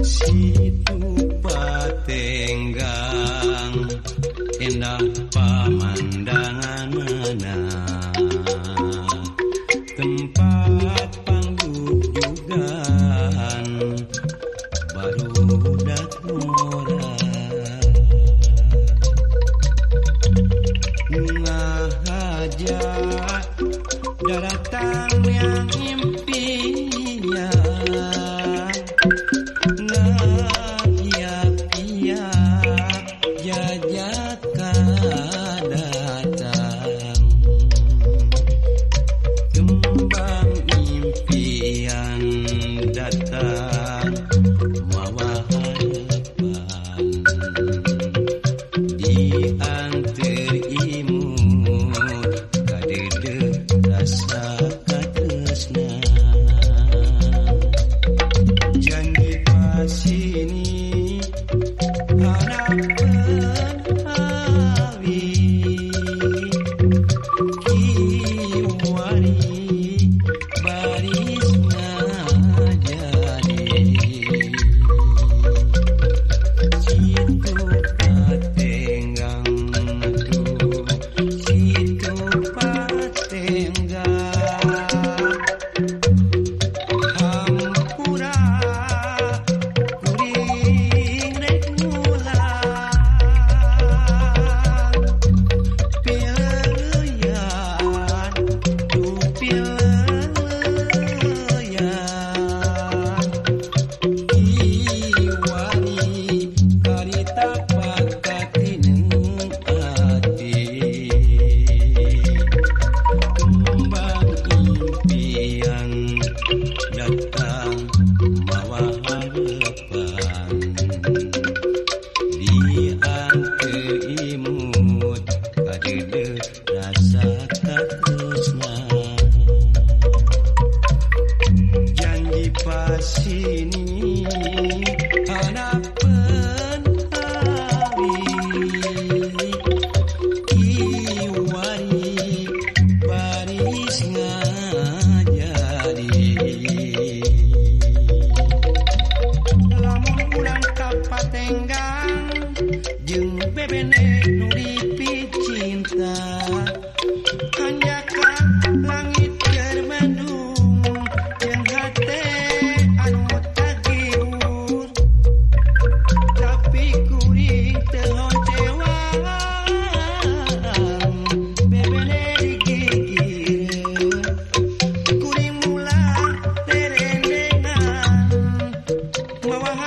心。கையில்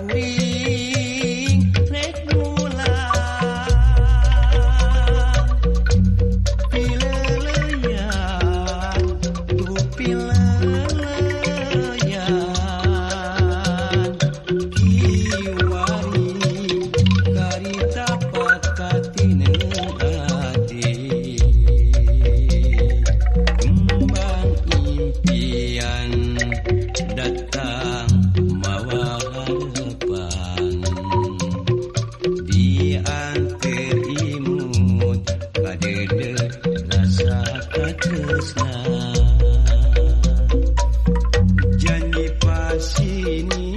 we Sini